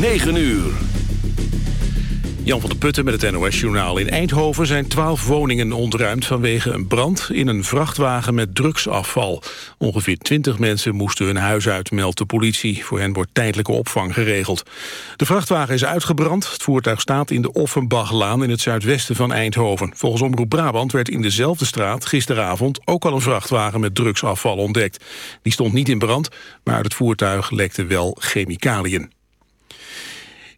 9 uur. Jan van der Putten met het NOS-journaal. In Eindhoven zijn twaalf woningen ontruimd vanwege een brand in een vrachtwagen met drugsafval. Ongeveer twintig mensen moesten hun huis uit, meldt de politie. Voor hen wordt tijdelijke opvang geregeld. De vrachtwagen is uitgebrand. Het voertuig staat in de Offenbachlaan in het zuidwesten van Eindhoven. Volgens Omroep Brabant werd in dezelfde straat gisteravond ook al een vrachtwagen met drugsafval ontdekt. Die stond niet in brand, maar uit het voertuig lekte wel chemicaliën.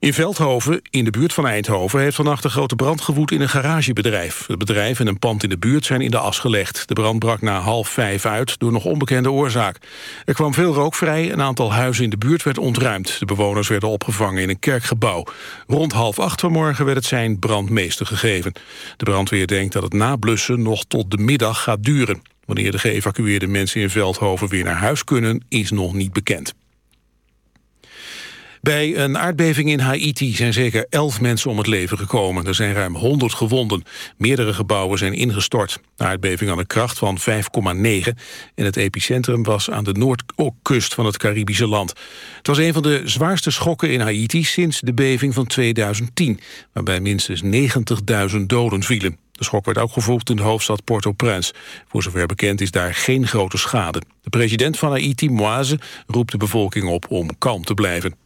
In Veldhoven, in de buurt van Eindhoven, heeft vannacht een grote brand gewoed in een garagebedrijf. Het bedrijf en een pand in de buurt zijn in de as gelegd. De brand brak na half vijf uit door nog onbekende oorzaak. Er kwam veel rook vrij, een aantal huizen in de buurt werd ontruimd. De bewoners werden opgevangen in een kerkgebouw. Rond half acht vanmorgen werd het zijn brandmeester gegeven. De brandweer denkt dat het nablussen nog tot de middag gaat duren. Wanneer de geëvacueerde mensen in Veldhoven weer naar huis kunnen, is nog niet bekend. Bij een aardbeving in Haiti zijn zeker elf mensen om het leven gekomen. Er zijn ruim 100 gewonden. Meerdere gebouwen zijn ingestort. De aardbeving had een kracht van 5,9 en het epicentrum was aan de noordkust van het Caribische land. Het was een van de zwaarste schokken in Haiti sinds de beving van 2010, waarbij minstens 90.000 doden vielen. De schok werd ook gevoeld in de hoofdstad Port-au-Prince. Voor zover bekend is daar geen grote schade. De president van Haiti, Moise, roept de bevolking op om kalm te blijven.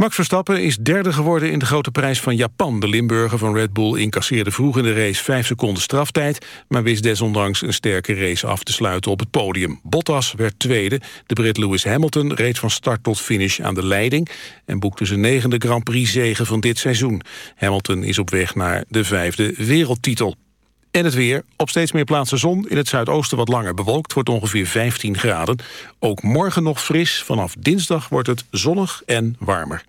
Max Verstappen is derde geworden in de grote prijs van Japan. De Limburger van Red Bull incasseerde vroeg in de race vijf seconden straftijd... maar wist desondanks een sterke race af te sluiten op het podium. Bottas werd tweede. De Brit Lewis Hamilton reed van start tot finish aan de leiding... en boekte zijn negende Grand Prix-zege van dit seizoen. Hamilton is op weg naar de vijfde wereldtitel. En het weer. Op steeds meer plaatsen zon. In het zuidoosten wat langer bewolkt. Wordt ongeveer 15 graden. Ook morgen nog fris. Vanaf dinsdag wordt het zonnig en warmer.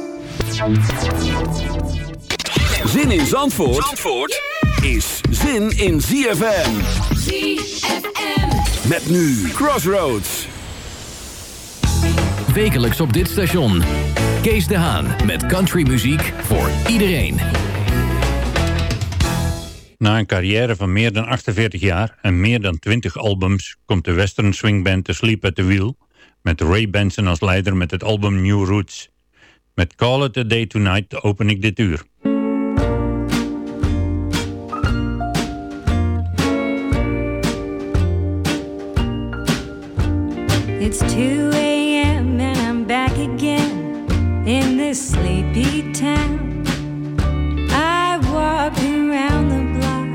Zin in Zandvoort, Zandvoort is zin in ZFM. ZFM. Met nu Crossroads. Wekelijks op dit station. Kees de Haan met countrymuziek voor iedereen. Na een carrière van meer dan 48 jaar en meer dan 20 albums... komt de western swingband The Sleep at the Wheel... met Ray Benson als leider met het album New Roots... Met Call It A Day Tonight open ik dit uur. It's 2 a.m. and I'm back again in this sleepy town. I walk around the block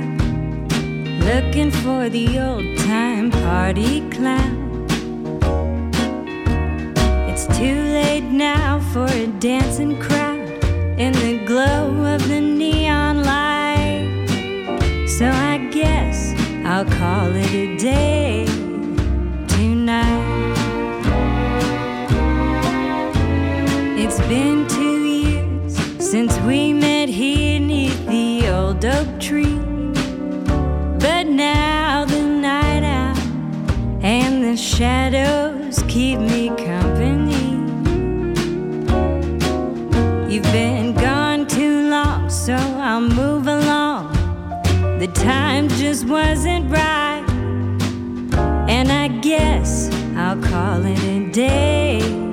looking for the old time party clown. Too late now for a dancing crowd in the glow of the neon light. So I guess I'll call it a day tonight. It's been two years since we met here neath the old oak tree. But now the night out and the shadows keep me time just wasn't right, and I guess I'll call it a day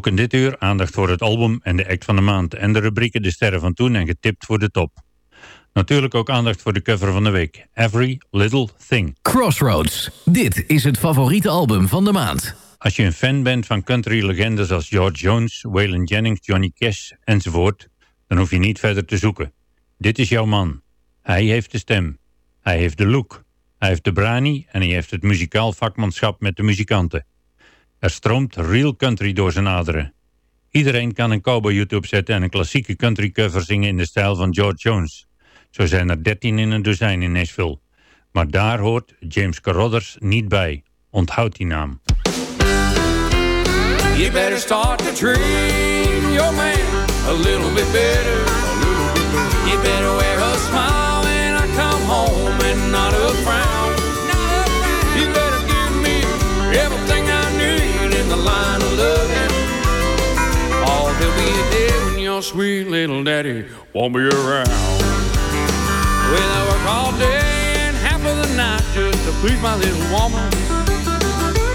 Ook in dit uur aandacht voor het album en de act van de maand en de rubrieken De Sterren van Toen en getipt voor de top. Natuurlijk ook aandacht voor de cover van de week, Every Little Thing. Crossroads. Dit is het favoriete album van de maand. Als je een fan bent van country-legendes als George Jones, Waylon Jennings, Johnny Cash enzovoort, dan hoef je niet verder te zoeken. Dit is jouw man. Hij heeft de stem. Hij heeft de look. Hij heeft de brani en hij heeft het muzikaal vakmanschap met de muzikanten. Er stroomt real country door zijn aderen. Iedereen kan een cowboy opzetten en een klassieke country cover zingen in de stijl van George Jones. Zo zijn er 13 in een dozijn in Nashville. Maar daar hoort James Carruthers niet bij. Onthoud die naam. You better start to your man a little bit better. You better wear a smile when I come home and not a frown. Sweet little daddy won't be around. Well, I work all day and half of the night just to please my little woman.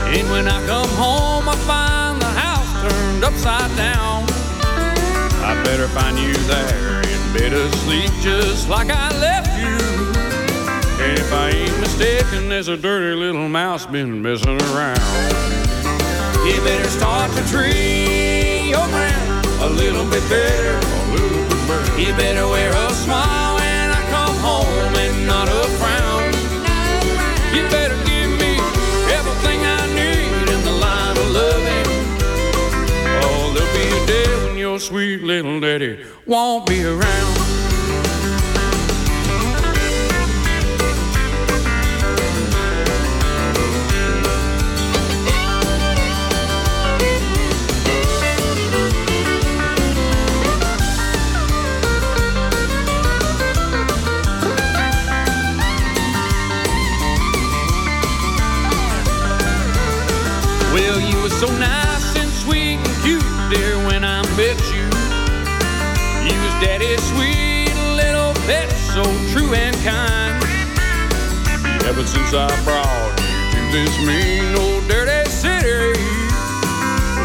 And when I come home, I find the house turned upside down. I better find you there in bed asleep just like I left you. And if I ain't mistaken, there's a dirty little mouse been messing around. You better start to treat a little bit better. A little bit better. You better wear a smile when I come home and not a frown. You better give me everything I need in the line of loving. Oh, there'll be a day when your sweet little daddy won't be around. This mean old dirty city,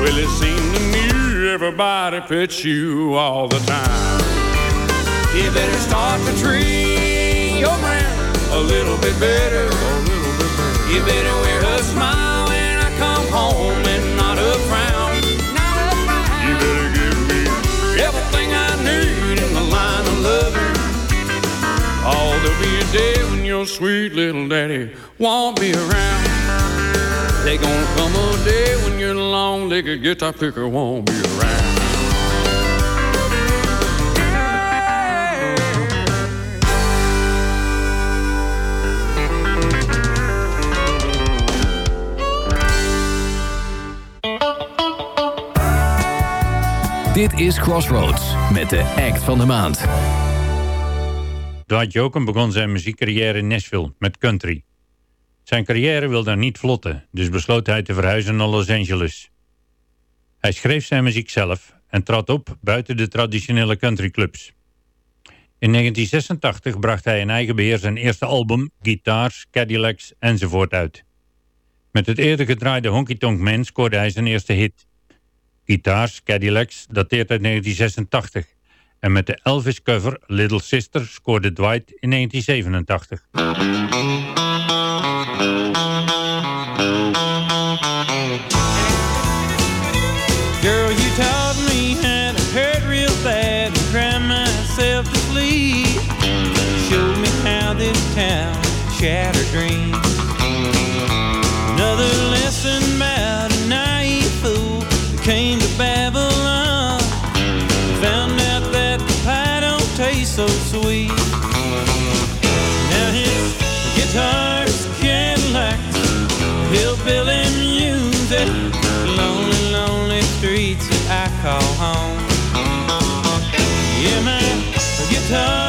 well, it seemed to me everybody pets you all the time. You better start to treat your man a little bit better. A little bit better. You better wear a smile when I come home and not a frown. You better give me everything I need in the line of loving. a day when your sweet little daddy won't be around. They gonna come a day when your long-legged guitar picker won't be around. Dit is Crossroads met de act van de maand. Dwight Jokum begon zijn muziekcarrière in Nashville met country. Zijn carrière wilde niet vlotten, dus besloot hij te verhuizen naar Los Angeles. Hij schreef zijn muziek zelf en trad op buiten de traditionele countryclubs. In 1986 bracht hij in eigen beheer zijn eerste album, Guitars, Cadillacs enzovoort uit. Met het eerder gedraaide Honky Tonk Man scoorde hij zijn eerste hit. Guitars, Cadillacs dateert uit 1986 en met de Elvis cover Little Sister scoorde Dwight in 1987. Música call home. Yeah, my guitars,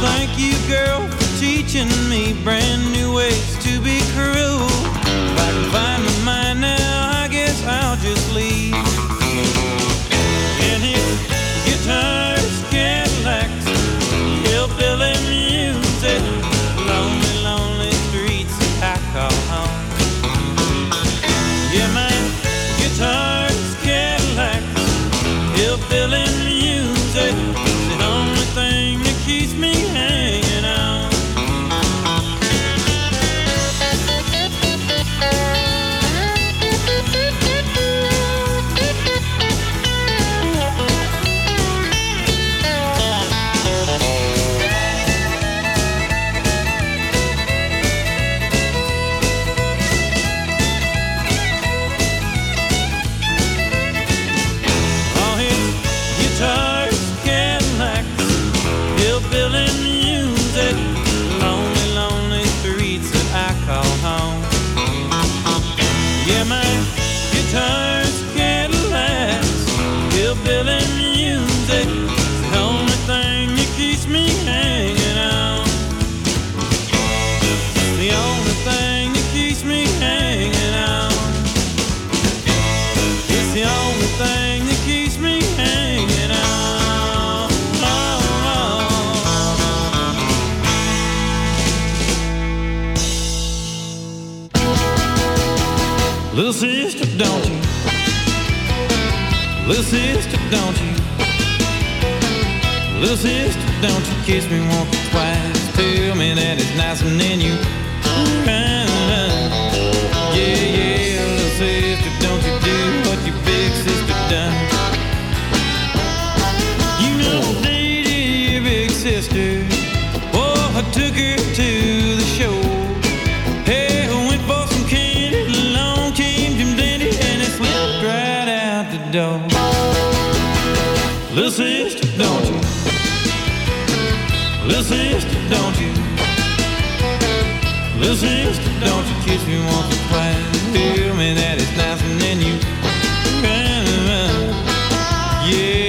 thank you, girl, for teaching me brand new ways Don't you kiss me once or twice? Tell me that it's. Yeah,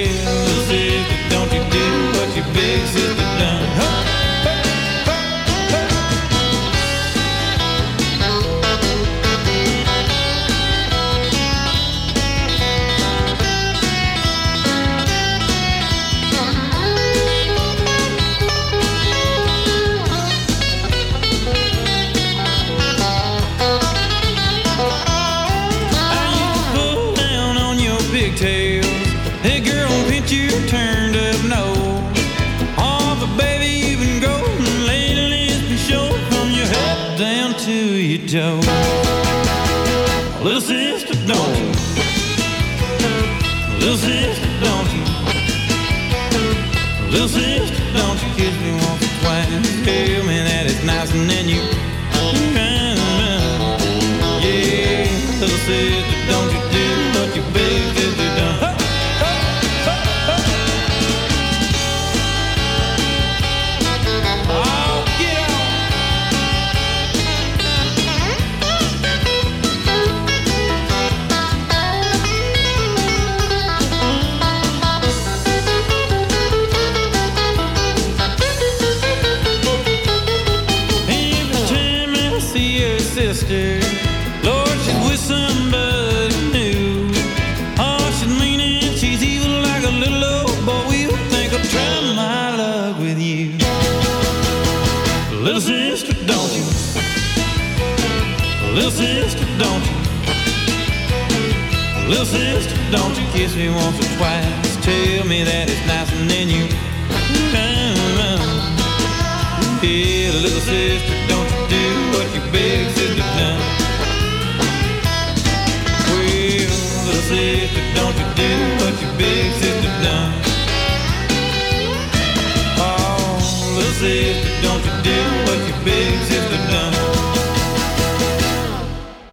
your you kiss me once or twice? Tell me that it's nice and then you come around. Little sister, don't you do what your big sister done. Well, little sister, don't you do what your big sister done. Oh, little sister, don't you do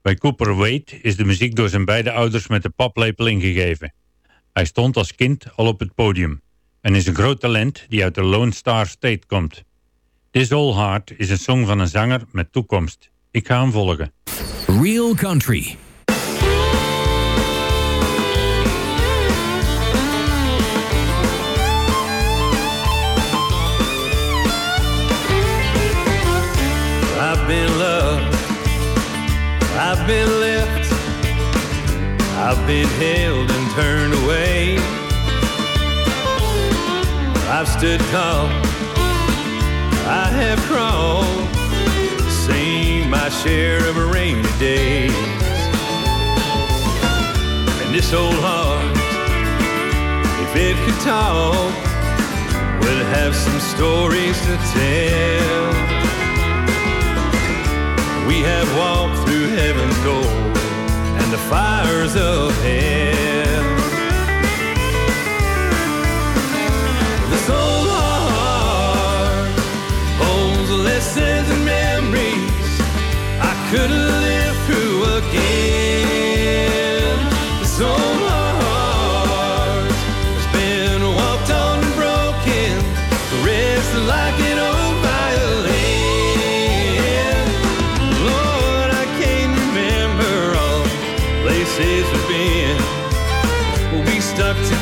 Bij Cooper Wade is de muziek door zijn beide ouders met de paplepel ingegeven. Hij stond als kind al op het podium en is een groot talent die uit de Lone Star State komt. This Old Heart is een song van een zanger met toekomst. Ik ga hem volgen. Real Country. I've been loved, I've been left, I've been held and turned away. I've stood tall, I have crawled, seen my share of rainy days. And this old heart, if it could talk, would have some stories to tell. We have walked heaven's door and the fires of hell. This old heart holds lessons and memories I could live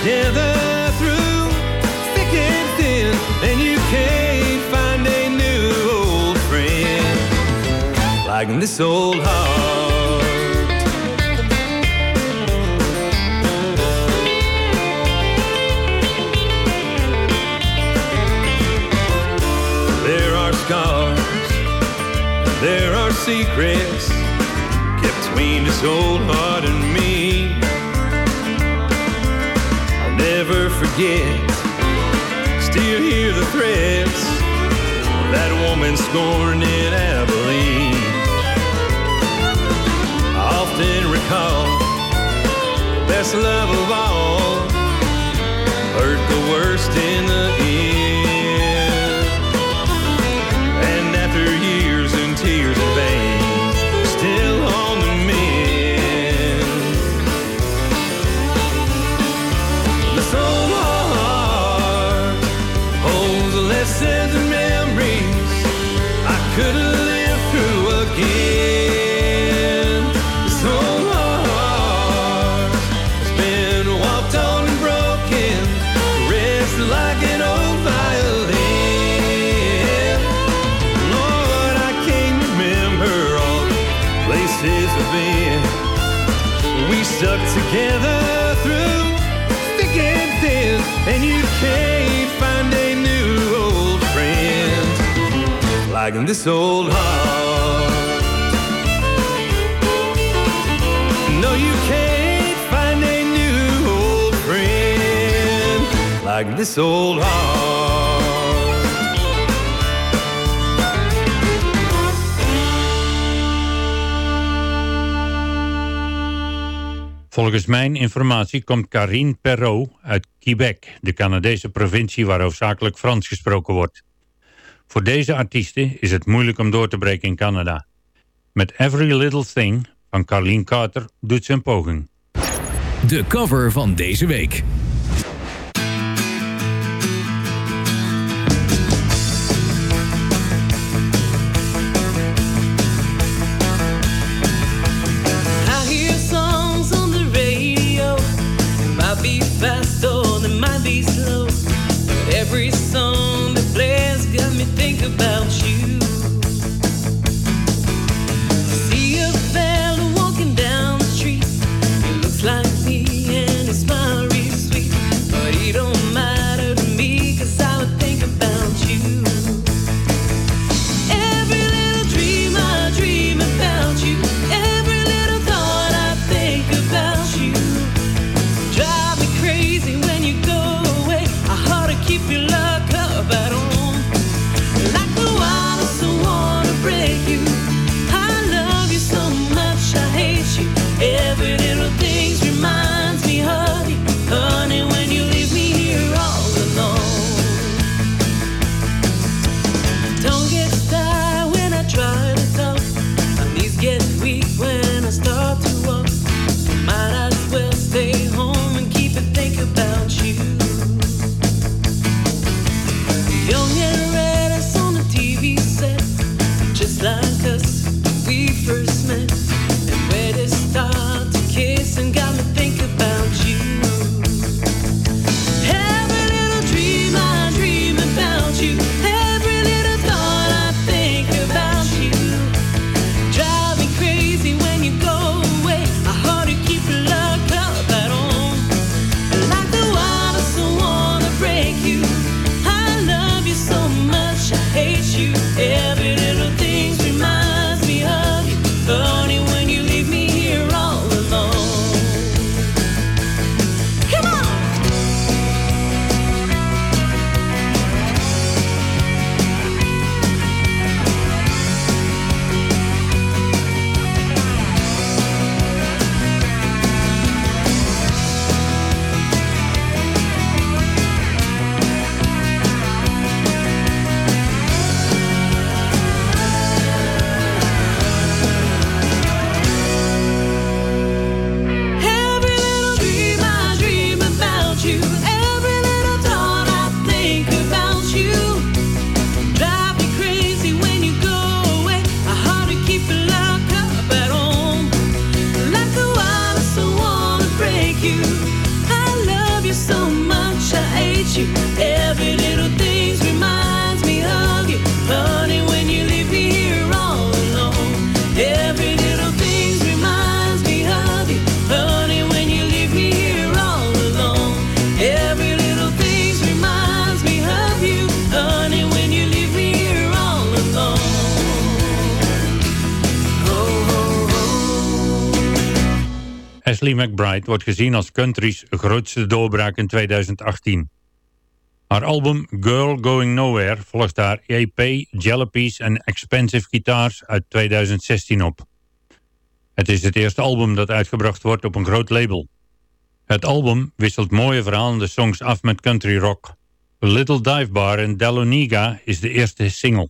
together through thick and thin, and you can't find a new old friend like this old heart. There are scars, there are secrets kept between this old heart and forget, still hear the threats that woman scorned in Abilene. Often recall best love of all hurt the worst in the end. Together through thick and thin, and you can't find a new old friend like this old heart. No, you can't find a new old friend like this old heart. Volgens mijn informatie komt Karine Perrault uit Quebec, de Canadese provincie waar hoofdzakelijk Frans gesproken wordt. Voor deze artiesten is het moeilijk om door te breken in Canada. Met Every Little Thing van Carlene Carter doet ze een poging. De cover van deze week. Just McBride wordt gezien als country's grootste doorbraak in 2018. Haar album Girl Going Nowhere volgt haar EP Jalapees en Expensive Guitars uit 2016 op. Het is het eerste album dat uitgebracht wordt op een groot label. Het album wisselt mooie verhalende songs af met country rock. Little Dive Bar in Dahlonega is de eerste single.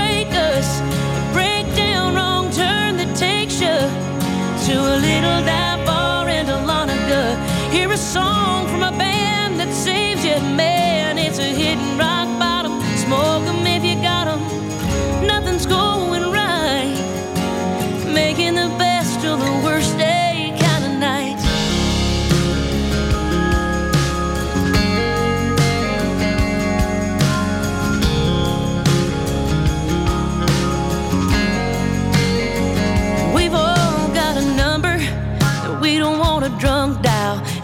to a little dive bar in. Hear a song from a band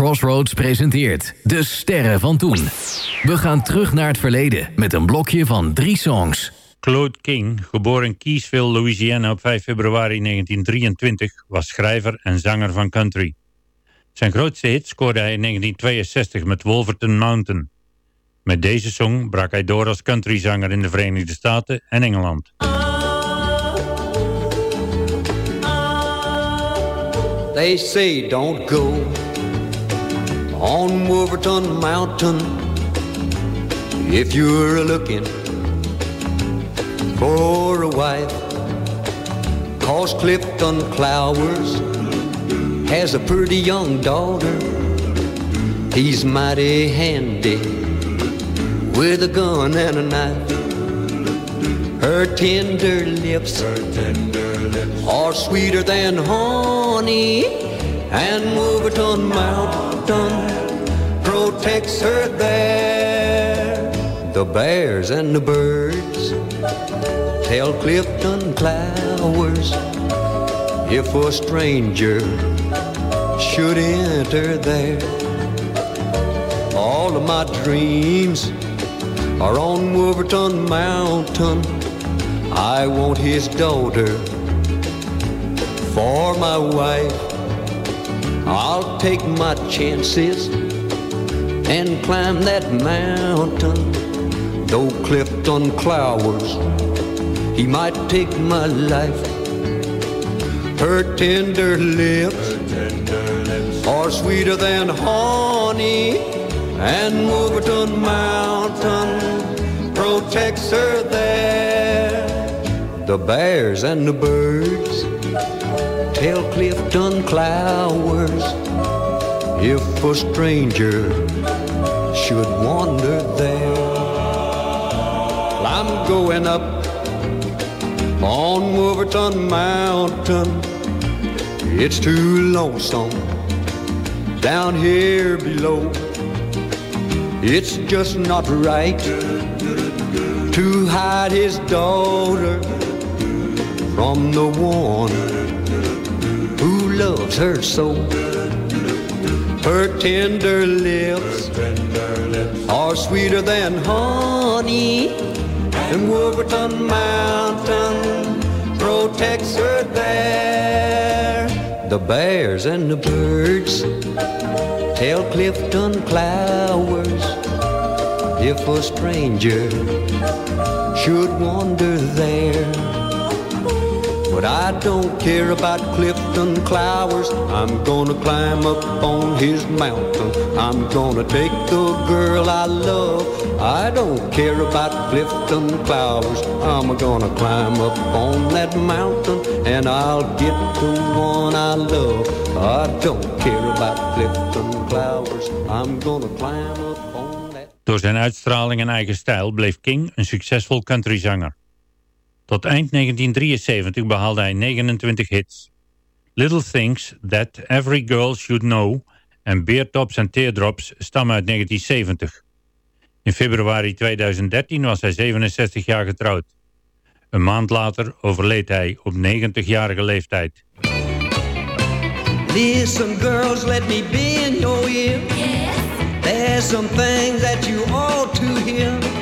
Crossroads presenteert De Sterren van Toen. We gaan terug naar het verleden met een blokje van drie songs. Claude King, geboren in Keysville, Louisiana op 5 februari 1923, was schrijver en zanger van country. Zijn grootste hit scoorde hij in 1962 met Wolverton Mountain. Met deze song brak hij door als countryzanger in de Verenigde Staten en Engeland. They say don't go on Wolverton Mountain if you're looking for a wife. Cause Clifton Clowers has a pretty young daughter. He's mighty handy with a gun and a knife. Her tender lips, are sweeter than honey, and Wolverton Mountain protects her there. The bears and the birds tell Clifton Clowers if a stranger should enter there. All of my dreams are on Wolverton Mountain. I want his daughter for my wife. I'll take my chances and climb that mountain. Though Clifton Clowers, he might take my life. Her tender lips are sweeter than honey, and Wolverton Mountain protects her there. The bears and the birds tell Clifton Clowers if a stranger should wander there. I'm going up on Wolverton Mountain. It's too lonesome down here below. It's just not right to hide his daughter from the one who loves her so. Her tender lips are sweeter than honey, and Wolverton Mountain protects her there. The bears and the birds tell Clifton Clowers if a stranger should wander there. But I don't care about Clifton Clowers. I'm gonna climb up on his mountain. I'm gonna take the girl I love. I don't care about Clifton Clowers. I'm gonna climb up on that mountain and I'll get the one I love. I don't care about Clifton Clowers. I'm gonna climb up on that. Door zijn uitstraling en eigen stijl bleef King een succesvol countryzanger. Tot eind 1973 behaalde hij 29 hits. Little Things That Every Girl Should Know en Beertops and Teardrops stammen uit 1970. In februari 2013 was hij 67 jaar getrouwd. Een maand later overleed hij op 90-jarige leeftijd. Listen, girls, let me be in your ear. There's some things that you ought to hear.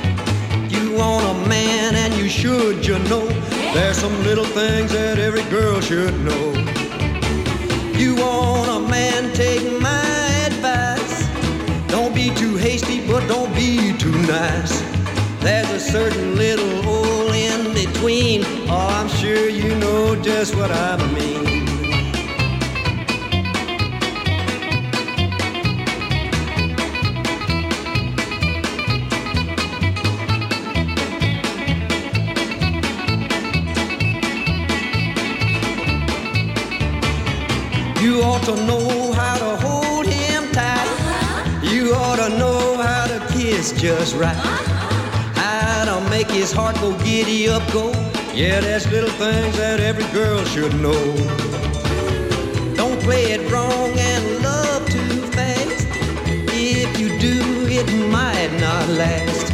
You want a man, and you should, you know. There's some little things that every girl should know. You want a man, take my advice. Don't be too hasty, but don't be too nice. There's a certain little hole in between. Oh, I'm sure you know just what I mean. To know how to hold him tight. Uh-huh. You ought to know how to kiss just right. Uh-huh. How to make his heart go giddy up, go. Yeah, there's little things that every girl should know. Don't play it wrong and love too fast. If you do, it might not last.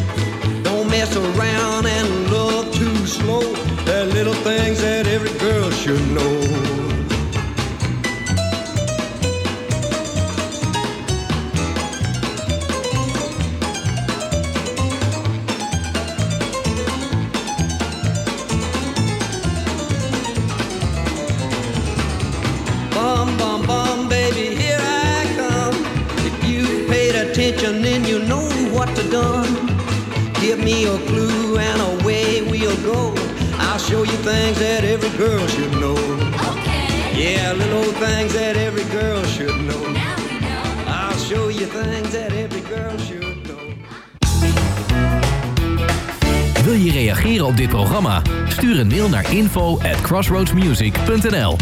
Don't mess around and love too slow. There are little things that every girl should know. Show you things that every girl should know. Okay. Yeah, little things that every girl should know. Now we know. I'll show you things that every girl should know. Wil je reageren op dit programma? Stuur een mail naar info at crossroadsmusic.nl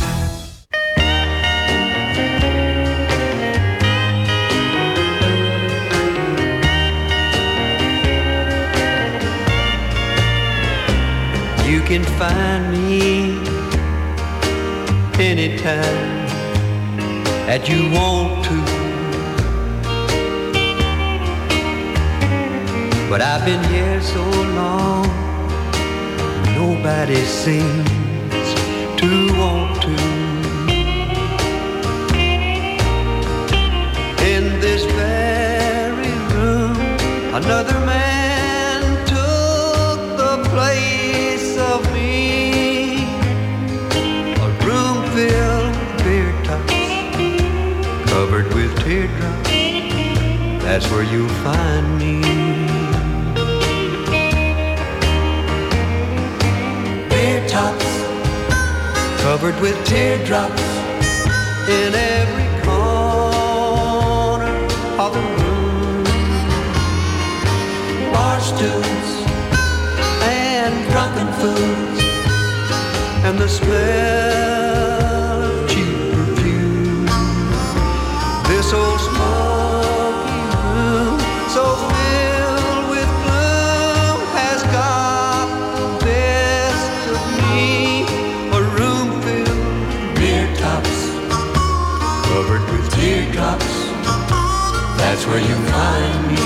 can find me anytime that you want to. But I've been here so long, nobody seems to want to. In this very room, another That's where you'll find me. Beer tops, covered with teardrops in every corner of the room. Bar stools and drunken fools and the smell where you find me.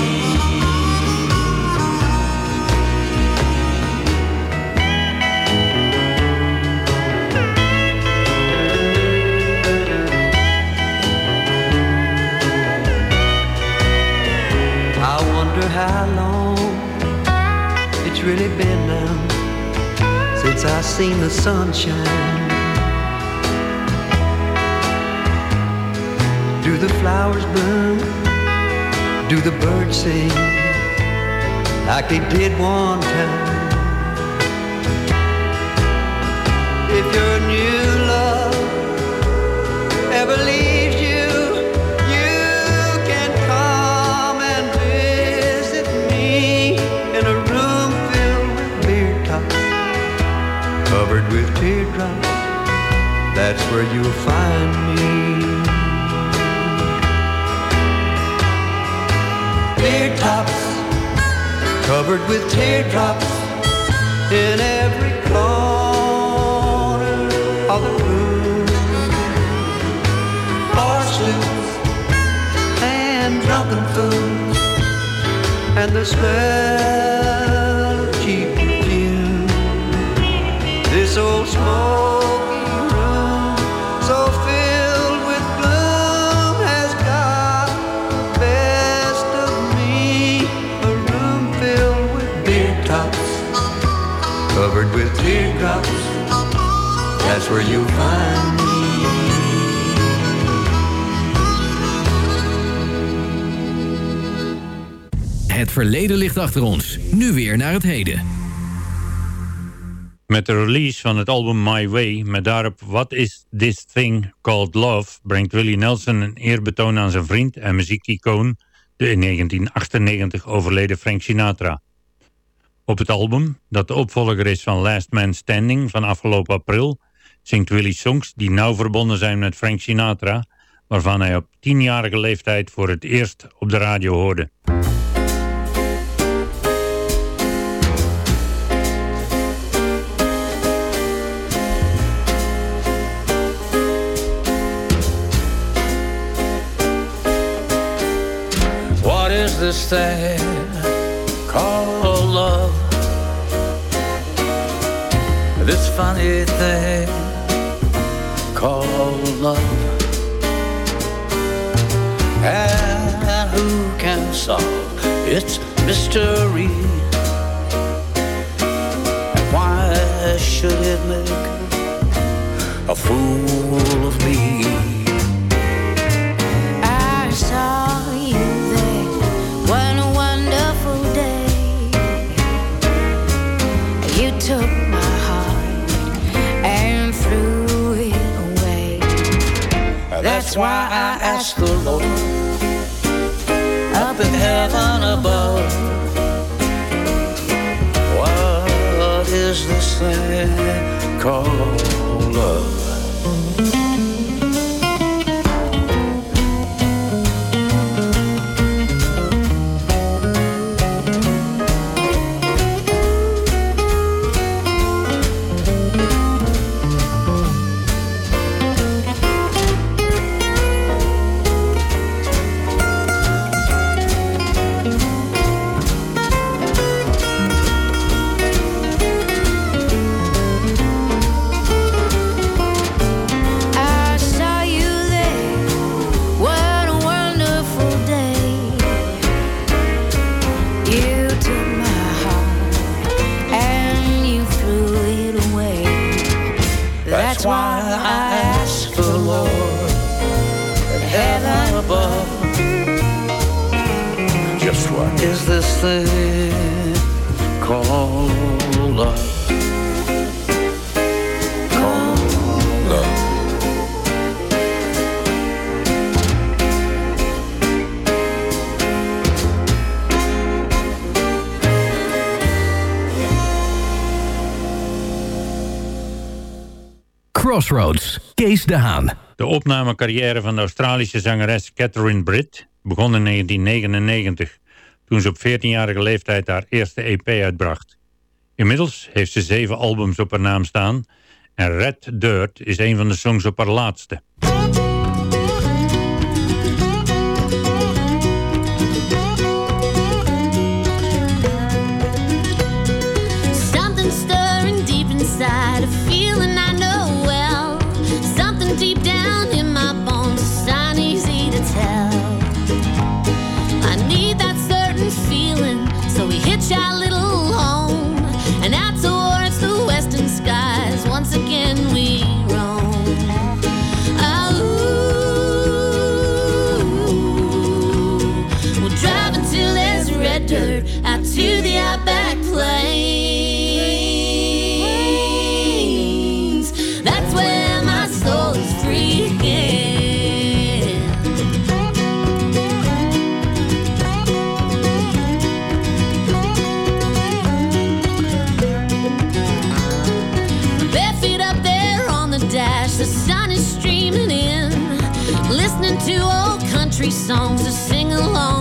I wonder how long it's really been now since I've seen the sunshine. Do the flowers bloom? Do the birds sing like they did one time? If your new love ever leaves you, you can come and visit me in a room filled with beer tops, covered with teardrops. That's where you'll find me. Beer tops covered with teardrops in every corner of the room. Stools and drunken fools and the smell with teardrops. That's where you'll find me. Het verleden ligt achter ons. Nu weer naar het heden. Met de release van het album My Way, met daarop What Is This Thing Called Love, brengt Willie Nelson een eerbetoon aan zijn vriend en muziekicoon, de in 1998 overleden Frank Sinatra. Op het album, dat de opvolger is van Last Man Standing van afgelopen april, zingt Willie songs die nauw verbonden zijn met Frank Sinatra, waarvan hij op tienjarige leeftijd voor het eerst op de radio hoorde. What is this thing funny thing called love. And who can solve its mystery? And why should it make a fool of me? That's why I ask the Lord up in heaven above. What is this thing called love? Crossroads, Kees de Haan. De opnamecarrière van de Australische zangeres Catherine Britt begon in 1999, toen ze op 14-jarige leeftijd haar eerste EP uitbracht. Inmiddels heeft ze zeven albums op haar naam staan en Red Dirt is een van de songs op haar laatste. To old country songs, to sing along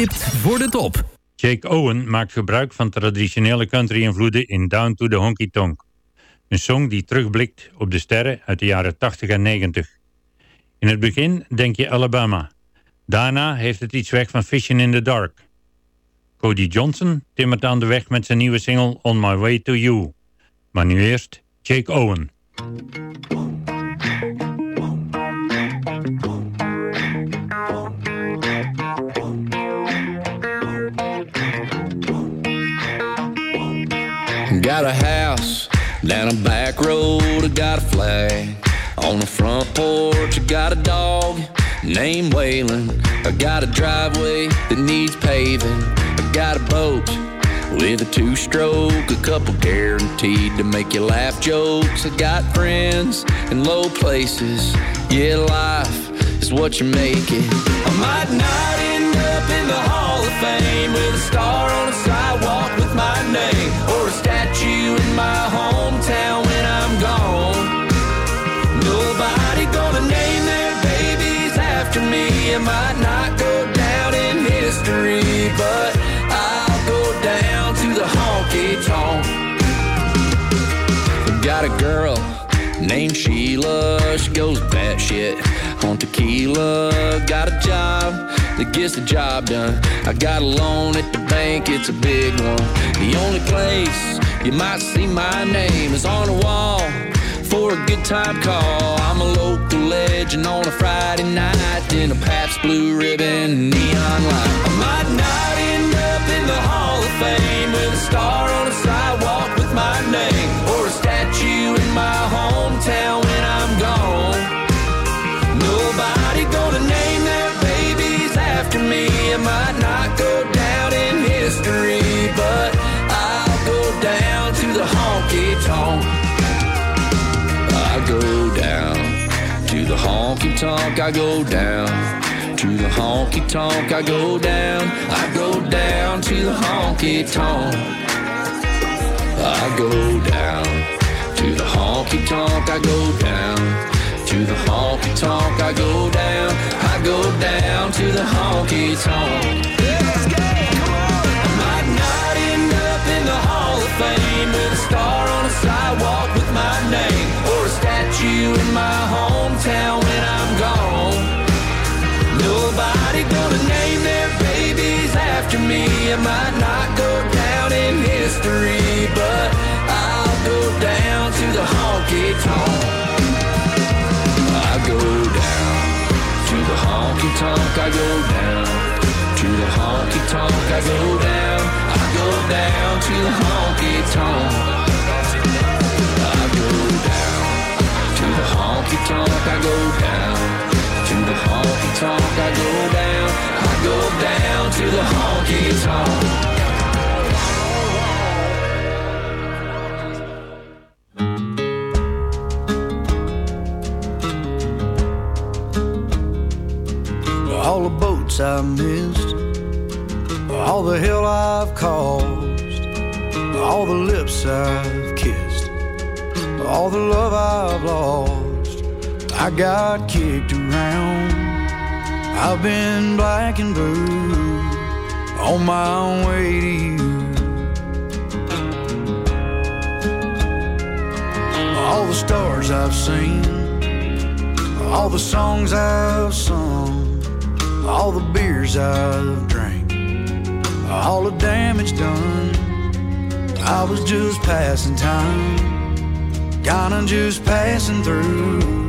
Getipt voor de. Jake Owen maakt gebruik van traditionele country-invloeden in Down to the Honky Tonk. Een song die terugblikt op de sterren uit de jaren 80 en 90. In het begin denk je Alabama. Daarna heeft het iets weg van Fishing in the Dark. Cody Johnson timmert aan de weg met zijn nieuwe single On My Way to You. Maar nu eerst Jake Owen. Got a house down a back road, I got a flag. On the front porch, I got a dog named Waylon. I got a driveway that needs paving. I got a boat with a two stroke, a couple guaranteed to make you laugh jokes. I got friends in low places. Yeah, life is what you make it. I might not end up in the Hall of Fame with a star on a sidewalk with my name or a statue in my hometown when I'm gone. Nobody gonna name their babies after me. I might not go down in history, but I'll go down to the honky tonk. Got a girl named Sheila. She goes batshit on tequila. Got a job that gets the job done. I got a loan at the bank, it's a big one. The only place you might see my name is on a wall for a good time call. I'm a local legend on a Friday night in a Pabst Blue Ribbon neon light. I might not end up in the Hall of Fame with a star on a sidewalk with my name or a statue in my hometown tonk. I go down to the honky tonk. I go down to the honky tonk. I go down. I go down to the honky tonk. I go down to the honky tonk. I go down to the honky tonk. I go down. I go down to the honky tonk. In my hometown when I'm gone. Nobody gonna name their babies after me. I might not go down in history, but I'll go down to the honky tonk. I go down to the honky tonk. I go down to the honky tonk. I go down. I go down to the honky tonk. Honky tonk. I go down to the honky tonk. I go down. I go down to the honky tonk. All the boats I missed, all the hell I've caused, all the lips I've kissed, all the love I've lost. I got kicked around. I've been black and blue on my way to you. All the stars I've seen, all the songs I've sung, all the beers I've drank, all the damage done. I was just passing time, kinda just passing through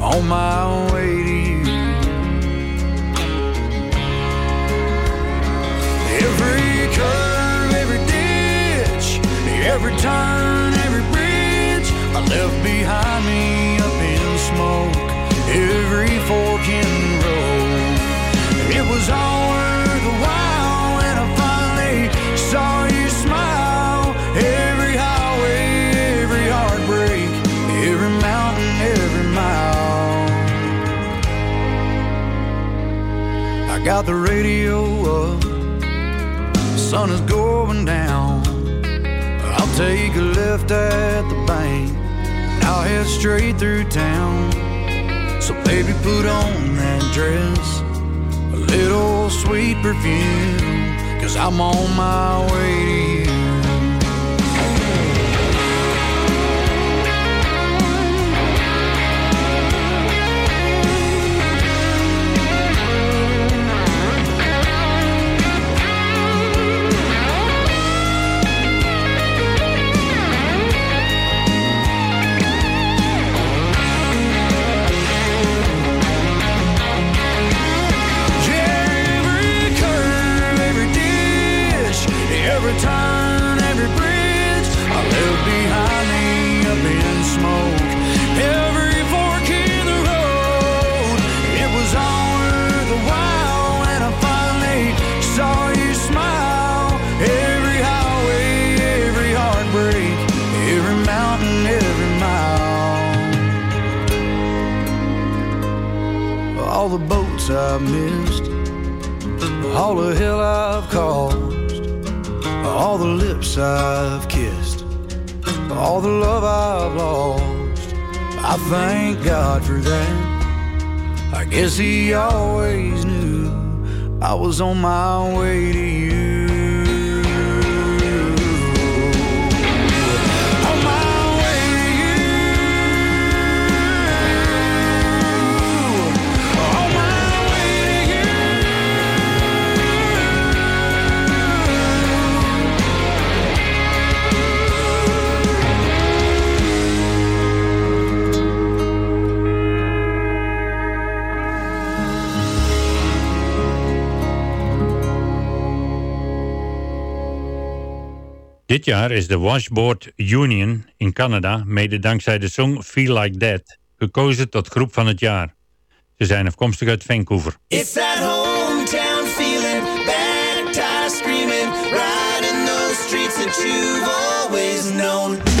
on my way to you. Every curve, every ditch, every turn, every bridge I left behind me up in smoke. Every fork in got the radio up, the sun is going down. I'll take a left at the bank, and I'll head straight through town. So baby, put on that dress, a little sweet perfume, cause I'm on my way to you. All the boats I've missed all the hell I've caused, all the lips I've kissed, all the love I've lost. I thank God for that. I guess He always knew I was on my way to you. Dit jaar is de Washboard Union in Canada, mede dankzij de song Feel Like That, gekozen tot groep van het jaar. Ze zijn afkomstig uit Vancouver. It's that hometown feeling, baptized screaming, riding those streets that you've always known.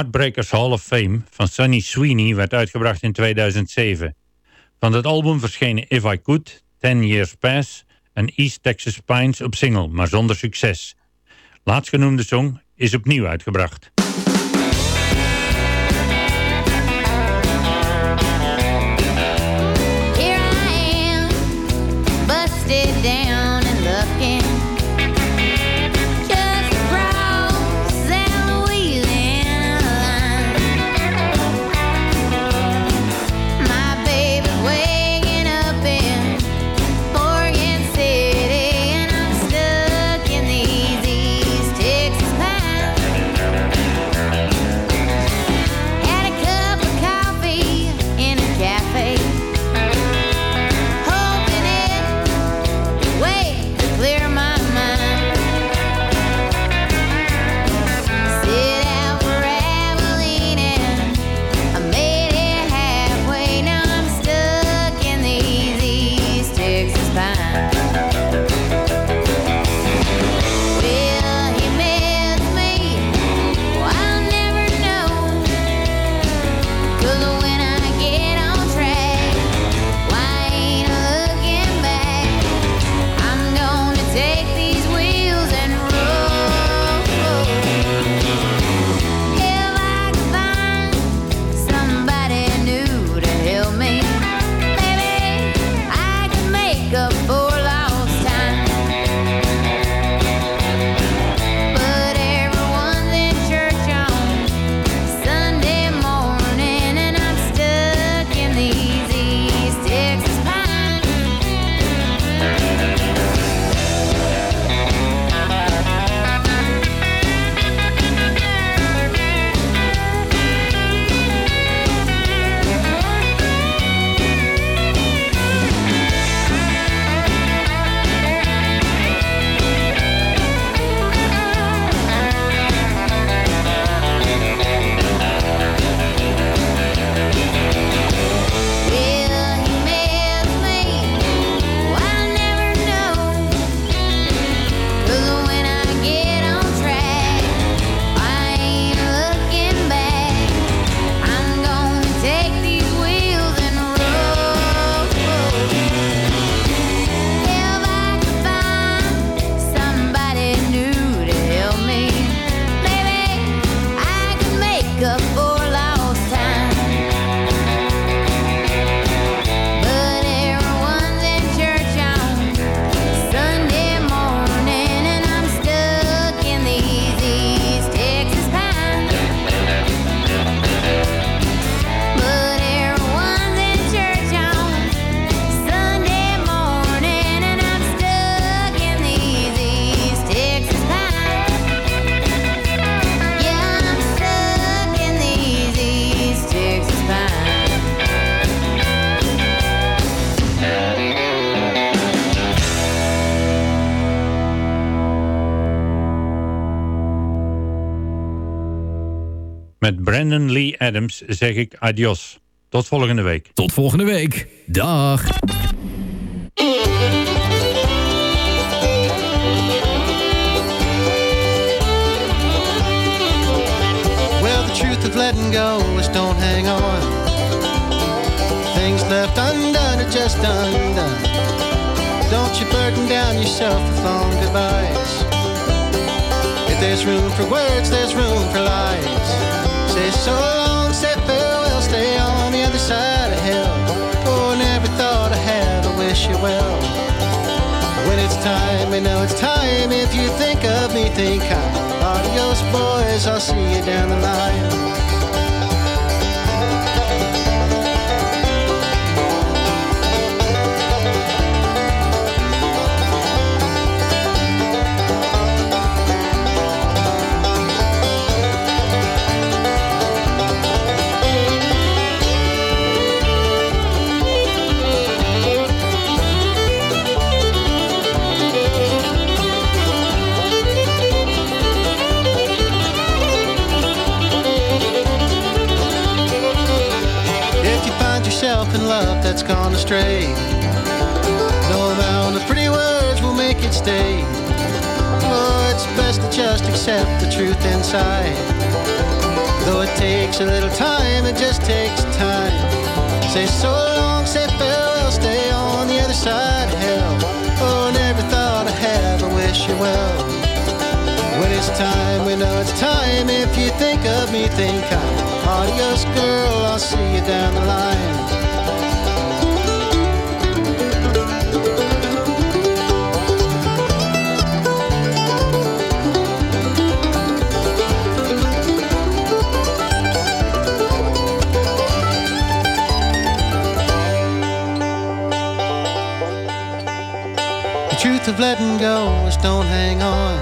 Heartbreakers Hall of Fame van Sunny Sweeney werd uitgebracht in 2007. Van het album verschenen If I Could, Ten Years Pass en East Texas Pines op single, maar zonder succes. Laatstgenoemde song is opnieuw uitgebracht. Brandon Lee Adams zeg ik adios. Tot volgende week. Tot volgende week. Dag. Well, the truth of letting go is don't hang on. Things left undone are just undone. Don't you burden down yourself with long goodbyes. If there's room for words, there's room for lies. Say so long, say farewell, stay on the other side of hell. Oh, never thought I had to wish you well. When it's time, we know it's time. If you think of me, think kind. Adios, boys, I'll see you down the line. That's gone astray, no amount of pretty words will make it stay. Oh, it's best to just accept the truth inside. Though it takes a little time, it just takes time. Say so long, say farewell, stay on the other side of hell. Oh, never thought I'd have, I wish you well. When it's time, we know it's time. If you think of me, think I'm adios, girl. I'll see you down the line. Letting go is don't hang on.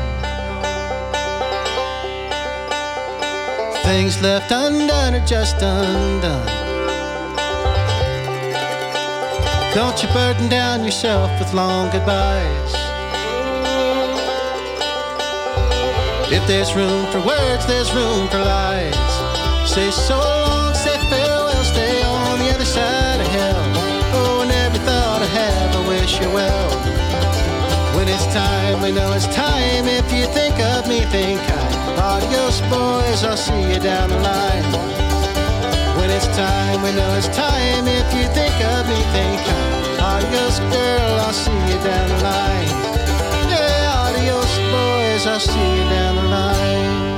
Things left undone are just undone. Don't you burden down yourself with long goodbyes. If there's room for words, there's room for lies. Say so long, say farewell, stay on the other side of hell. Oh, I never thought I'd have, I wish you well. When it's time, we know it's time. If you think of me, think kind. Adios, boys, I'll see you down the line. When it's time, we know it's time. If you think of me, think kind. Adios, girl, I'll see you down the line. Yeah, adios, boys, I'll see you down the line.